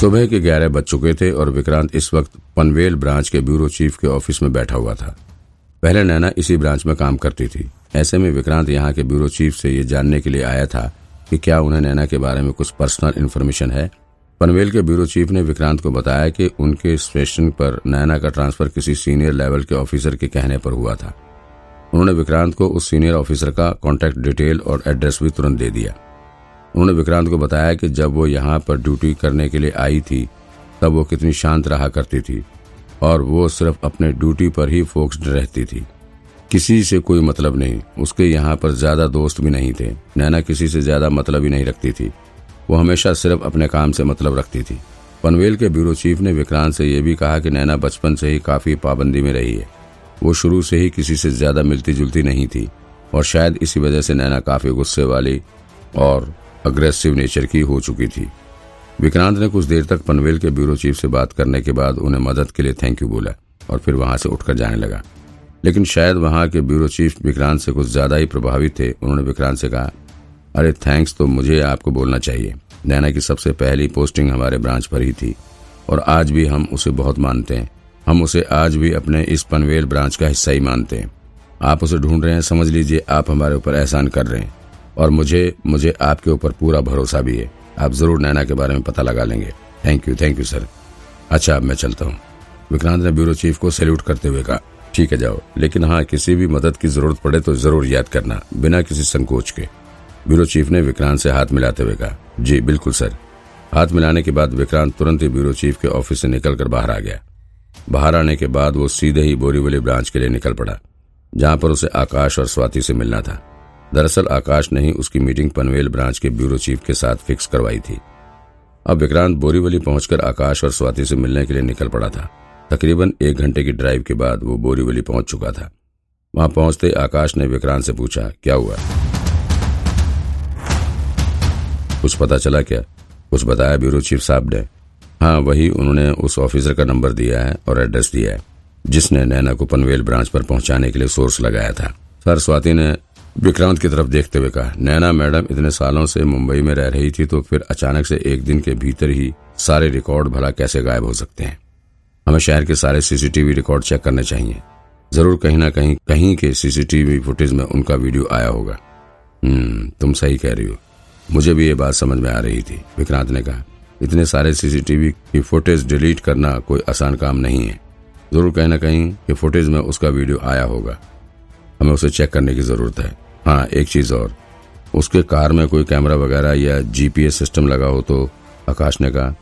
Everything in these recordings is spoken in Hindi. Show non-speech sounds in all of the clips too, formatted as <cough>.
सुबह के ग्यारह बज चुके थे और विक्रांत इस वक्त पनवेल ब्रांच के ब्यूरो चीफ के ऑफ़िस में बैठा हुआ था। पहले नैना इसी ब्रांच में काम करती थी। ऐसे में विक्रांत यहाँ के ब्यूरो चीफ से ये जानने के लिए आया था कि क्या उन्हें नैना के बारे में कुछ पर्सनल इन्फॉर्मेशन है। पनवेल के ब्यूरो चीफ ने विक्रांत को बताया कि उनके स्टेशन पर नैना का ट्रांसफ़र किसी सीनियर लेवल के ऑफिसर के कहने पर हुआ था। उन्होंने विक्रांत को उस सीनियर ऑफिसर का कॉन्टेक्ट डिटेल और एड्रेस भी तुरंत दे दिया। उन्होंने विक्रांत को बताया कि जब वो यहाँ पर ड्यूटी करने के लिए आई थी, तब वो कितनी शांत रहा करती थी, और वो सिर्फ़ अपने ड्यूटी पर ही फोकस्ड रहती थी। किसी से कोई मतलब नहीं, उसके यहाँ पर ज़्यादा दोस्त भी नहीं थे। नैना किसी से ज़्यादा मतलब ही नहीं रखती थी। वो हमेशा सिर्फ़ अपने काम से मतलब रखती थी। पनवेल के ब्यूरो चीफ ने विक्रांत से यह भी कहा कि नैना बचपन से ही काफ़ी पाबंदी में रही है। वो शुरू से ही किसी से ज़्यादा मिलती जुलती नहीं थी, और शायद इसी वजह से नैना काफ़ी गुस्से वाली और अग्रेसिव नेचर की हो चुकी थी। विक्रांत ने कुछ देर तक पनवेल के ब्यूरो चीफ से बात करने के बाद उन्हें मदद के लिए थैंक यू बोला और फिर वहाँ से उठकर जाने लगा। लेकिन शायद वहाँ के ब्यूरो चीफ विक्रांत से कुछ ज़्यादा ही प्रभावित थे, उन्होंने विक्रांत से कहा, अरे थैंक्स तो मुझे आपको बोलना चाहिए। नैना की सबसे पहली पोस्टिंग हमारे ब्रांच पर ही थी और आज भी हम उसे बहुत मानते हैं। हम उसे आज भी अपने इस पनवेल ब्रांच का हिस्सा ही मानते हैं। आप उसे ढूंढ रहे हैं, समझ लीजिए आप हमारे ऊपर एहसान कर रहे हैं। और मुझे मुझे आपके ऊपर पूरा भरोसा भी है। आप ज़रूर नैना के बारे में पता लगा लेंगे। Thank you thank you sir अच्छा अब मैं चलता हूँ। विक्रांत ने ब्यूरो चीफ को सैल्यूट करते हुए कहा, ठीक है, जाओ। लेकिन हाँ किसी भी मदद की ज़रूरत पड़े तो ज़रूर याद करना, बिना किसी संकोच के। ब्यूरो चीफ ने विक्रांत से हाथ मिलाते हुए कहा, जी, बिल्कुल सर हाथ मिलाने के बाद विक्रांत तुरंत ही ब्यूरो चीफ के ऑफ़िस से निकलकर बाहर आ गया। बाहर आने के बाद वो सीधे ही बोरीवली ब्रांच के लिए निकल पड़ा, जहाँ पर उसे आकाश और स्वाति से मिलना था। दरअसल आकाश ने ही उसकी मीटिंग पनवेल ब्रांच के ब्यूरो चीफ के साथ फिक्स करवाई थी। अब विक्रांत बोरीवली पहुंचकर आकाश और स्वाति से मिलने के लिए निकल पड़ा था। तकरीबन एक घंटे की ड्राइव के बाद वो बोरीवली पहुँच चुका था। वहाँ पहुँचते आकाश ने विक्रांत से पूछा, क्या हुआ? कुछ पता चला क्या? कुछ बताया ब्यूरो चीफ साहब ने? हाँ वही उन्होंने उस ऑफिसर का नंबर दिया है और एड्रेस दिया है, जिसने नैना को पनवेल ब्रांच पर पहुँचाने के लिए सोर्स लगाया था। सर, स्वाति ने विक्रांत की तरफ़ देखते हुए कहा, नैना मैडम इतने सालों से मुंबई में रह रही थी तो फिर अचानक से एक दिन के भीतर ही सारे रिकॉर्ड भला कैसे गायब हो सकते हैं? हमें शहर के सारे सीसीटीवी रिकॉर्ड चेक करने चाहिए। ज़रूर कहीं ना कहीं कहीं के सीसीटीवी फुटेज में उनका वीडियो आया होगा। हम्म तुम सही कह रही हो। मुझे भी ये बात समझ में आ रही थी, विक्रांत ने कहा। इतने सारे सीसीटीवी की फुटेज डिलीट करना कोई आसान काम नहीं है। ज़रूर कहीं ना कहीं फुटेज में उसका वीडियो आया होगा। हमें उसे चेक करने की ज़रूरत है। हाँ एक चीज़ और। उसके कार में कोई कैमरा वगैरह या जीपीएस सिस्टम लगा हो तो आकाश ने कहा,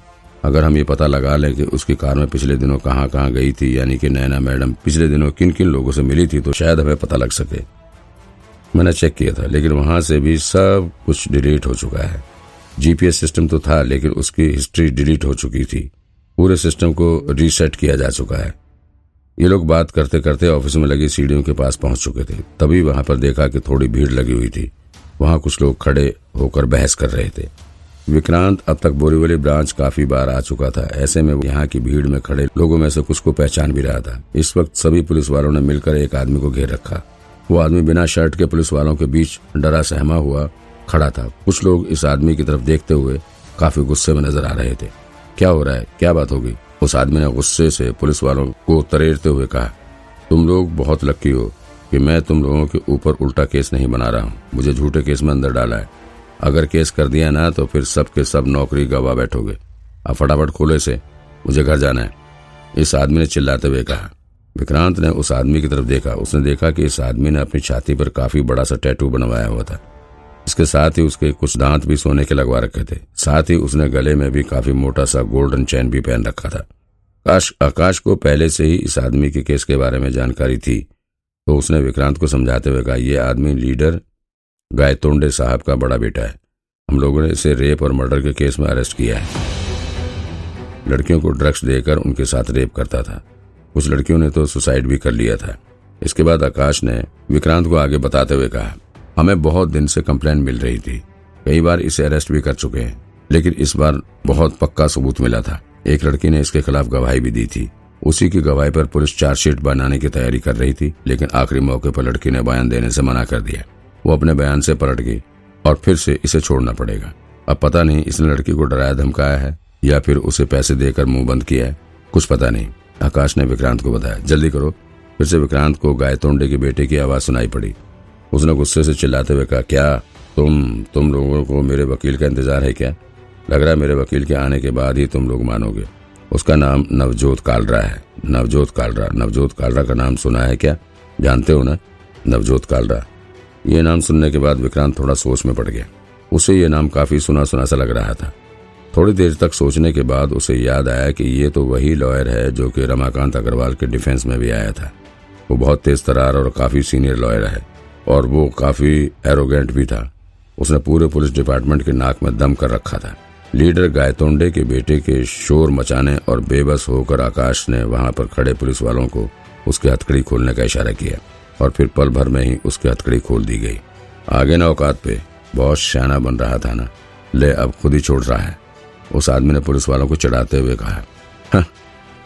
अगर हम ये पता लगा लें कि उसकी कार में पिछले दिनों कहाँ कहाँ गई थी, यानी कि नैना मैडम, पिछले दिनों किन किन लोगों से मिली थी तो शायद हमें पता लग सके। मैंने चेक किया था, लेकिन वहाँ से भी सब कुछ डिलीट हो चुका है। जीपीएस सिस्टम तो था, लेकिन उसकी हिस्ट्री डिलीट हो चुकी थी। पूरे सिस्टम को रीसेट किया जा चुका है। ये लोग बात करते करते ऑफ़िस में लगी सीढ़ियों के पास पहुँच चुके थे। तभी वहाँ पर देखा कि थोड़ी भीड़ लगी हुई थी। वहाँ कुछ लोग खड़े होकर बहस कर रहे थे। विक्रांत अब तक बोरीवली ब्रांच काफ़ी बार आ चुका था। ऐसे में यहाँ की भीड़ में खड़े लोगों में से कुछ को पहचान भी रहा था। इस वक्त सभी पुलिस वालों ने मिलकर एक आदमी को घेर रखा। वो आदमी बिना शर्ट के पुलिस वालों के बीच डरा सहमा हुआ खड़ा था। कुछ लोग इस आदमी की तरफ़ देखते हुए काफ़ी गुस्से में नज़र आ रहे थे। क्या हो रहा है? क्या बात होगी उस आदमी ने गुस्से से पुलिस वालों को तरेरते हुए कहा, तुम लोग बहुत लक्की हो कि मैं तुम लोगों के ऊपर उल्टा केस नहीं बना रहा हूँ। मुझे झूठे केस में अंदर डाला है। अगर केस कर दिया ना तो फिर सब के सब नौकरी गवा बैठोगे। अब फटाफट खोले से, मुझे घर जाना है। इस आदमी ने चिल्लाते हुए कहा। विक्रांत ने उस आदमी की तरफ़ देखा। उसने देखा कि इस आदमी ने अपनी छाती पर काफ़ी बड़ा सा टैटू बनवाया हुआ था। इसके साथ ही उसके कुछ दांत भी सोने के लगवा रखे थे। साथ ही उसने गले में भी काफ़ी मोटा सा गोल्डन चैन भी पहन रखा था। आकाश आकाश को पहले से ही इस आदमी के केस के बारे में जानकारी थी तो उसने विक्रांत को समझाते हुए कहा यह आदमी लीडर गायतोंडे साहब का बड़ा बेटा है। हम लोगों ने इसे रेप और मर्डर के केस में अरेस्ट किया है। लड़कियों को ड्रग्स देकर उनके साथ रेप करता था। कुछ लड़कियों ने तो सुसाइड भी कर लिया था। इसके बाद आकाश ने विक्रांत को आगे बताते हुए कहा, हमें बहुत दिन से कंप्लेन मिल रही थी। कई बार इसे अरेस्ट भी कर चुके हैं, लेकिन इस बार बहुत पक्का सबूत मिला था। एक लड़की ने इसके खिलाफ गवाही भी दी थी। उसी की गवाही पर पुलिस चार्जशीट बनाने की तैयारी कर रही थी, लेकिन आखिरी मौके पर लड़की ने बयान देने से मना कर दिया। वो अपने बयान से पलट गई, और फिर से इसे छोड़ना पड़ेगा। अब पता नहीं इसने लड़की को डराया, धमकाया है, या फिर उसे पैसे देकर मुँह बंद किया है। कुछ पता नहीं। आकाश ने विक्रांत को बताया, जल्दी करो। फिर से विक्रांत को गायतोंडे के बेटे की आवाज़ सुनाई पड़ी। उसने गुस्से से चिल्लाते हुए कहा, क्या तुम तुम लोगों को मेरे वकील का इंतज़ार है क्या? लग रहा है मेरे वकील के आने के बाद ही तुम लोग मानोगे। उसका नाम नवजोत कालरा है। नवजोत कालरा। नवजोत कालरा का नाम सुना है क्या? जानते हो ना? नवजोत कालरा। ये नाम सुनने के बाद विक्रांत थोड़ा सोच में पड़ गया। उसे ये नाम काफ़ी सुना सुना सा लग रहा था। थोड़ी देर तक सोचने के बाद उसे याद आया कि ये तो वही लॉयर है जो कि रमाकांत अग्रवाल के डिफेंस में भी आया था। वो बहुत तेज तरार और काफ़ी सीनियर लॉयर है और वो काफ़ी एरोगेंट भी था। उसने पूरे पुलिस डिपार्टमेंट के नाक में दम कर रखा था। लीडर गायतोंडे के बेटे के शोर मचाने और बेबस होकर आकाश ने वहाँ पर खड़े पुलिस वालों को उसके हथकड़ी खोलने का इशारा किया और फिर पल भर में ही उसकी हथकड़ी खोल दी गई। आगे ना औकात पे बहुत शाना बन रहा था ना। ले, अब खुद ही छोड़ रहा है। उस आदमी ने पुलिस वालों को चढ़ाते हुए कहा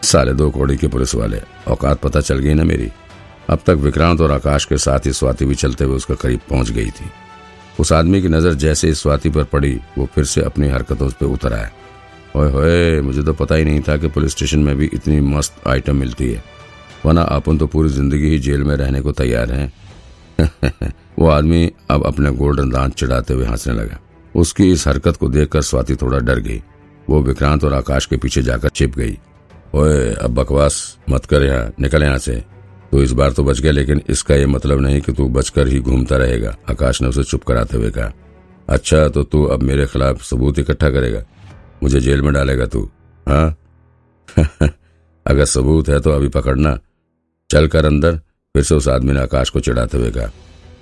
साले दो कौड़ी के पुलिस वाले, औकात पता चल गई ना मेरी? अब तक विक्रांत और आकाश के साथ ही स्वाति भी चलते हुए उसका करीब पहुँच गई थी। उस आदमी की नज़र जैसे स्वाति पर पड़ी, वो फिर से अपनी हरकतों पे उतर आया। ओए होए, मुझे तो पता ही नहीं था कि पुलिस स्टेशन में भी इतनी मस्त आइटम मिलती है। वरना अपन तो पूरी ज़िंदगी ही जेल में रहने को तैयार हैं। <laughs> वो आदमी अब अपने गोल्डन दांत चढ़ाते हुए हंसने लगा। उसकी इस हरकत को देखकर स्वाति थोड़ा डर गई। वो विक्रांत और आकाश के पीछे जाकर छिप गई। ओए, अब बकवास मत कर यहाँ, निकल यहाँ से। तो इस बार तो बच गया लेकिन इसका ये मतलब नहीं कि तू बचकर ही घूमता रहेगा। आकाश ने उसे चुप कराते हुए कहा अच्छा तो तू अब मेरे खिलाफ सबूत इकट्ठा करेगा। मुझे जेल में डालेगा तू हाँ? <laughs> अगर सबूत है तो अभी पकड़ना। चल कर अंदर फिर से उस आदमी ने आकाश को चिढ़ाते हुए कहा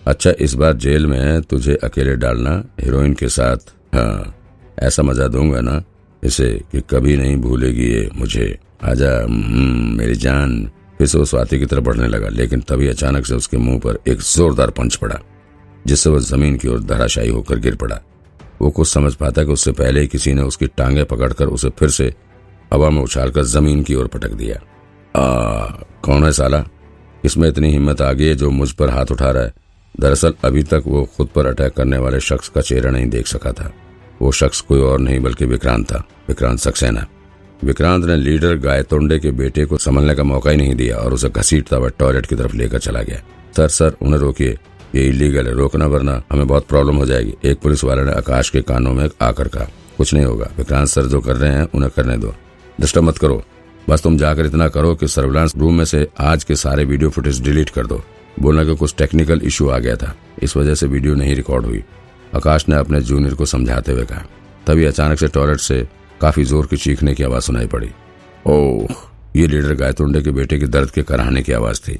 अच्छा इस बार जेल में तुझे अकेले डालना हीरोइन के साथ हाँ ऐसा मज़ा दूँगा ना इसे कि कभी नहीं भूलेगी ये मुझे। आजा हम्म, मेरी जान। फिर वो स्वाति की तरफ़ बढ़ने लगा, लेकिन तभी अचानक से उसके मुँह पर एक जोरदार पंच पड़ा, जिससे वह ज़मीन की ओर धराशायी होकर गिर पड़ा। वो कुछ समझ पाता कि उससे पहले ही किसी ने उसकी टांगे पकड़कर उसे फिर से हवा में उछालकर ज़मीन की ओर पटक दिया। आ, कौन है साला? इसमें इतनी हिम्मत आ गई है जो मुझ पर हाथ उठा रहा है। दरअसल अभी तक वो खुद पर अटैक करने वाले शख्स का चेहरा नहीं देख सका था। वो शख्स कोई और नहीं, बल्कि विक्रांत था, विक्रांत सक्सेना। विक्रांत ने लीडर गायतोंडे के बेटे को संभलने का मौका ही नहीं दिया और उसे घसीटता हुआ टॉयलेट की तरफ़ लेकर चला गया। सर सर, उन्हें रोकिए। ये इलीगल है, रोकना वरना हमें बहुत प्रॉब्लम हो जाएगी। एक पुलिस वाले ने आकाश के कानों में आकर कहा, कुछ नहीं होगा। विक्रांत सर जो कर रहे हैं, उन्हें करने दो। डिस्टर्ब मत करो। बस तुम जाकर इतना करो कि सर्विलांस रूम में से आज के सारे वीडियो फुटेज डिलीट कर दो। बोलने का कुछ टेक्निकल इश्यू आ गया था। इस वजह से वीडियो नहीं रिकॉर्ड हुई। आकाश ने अपने जूनियर को समझाते हुए कहा। तभी अचानक से टॉयलेट से काफ़ी ज़ोर की चीखने की आवाज़ सुनाई पड़ी। ओह, ये लीडर गायतुंडे के बेटे के दर्द के कराने की आवाज़ थी।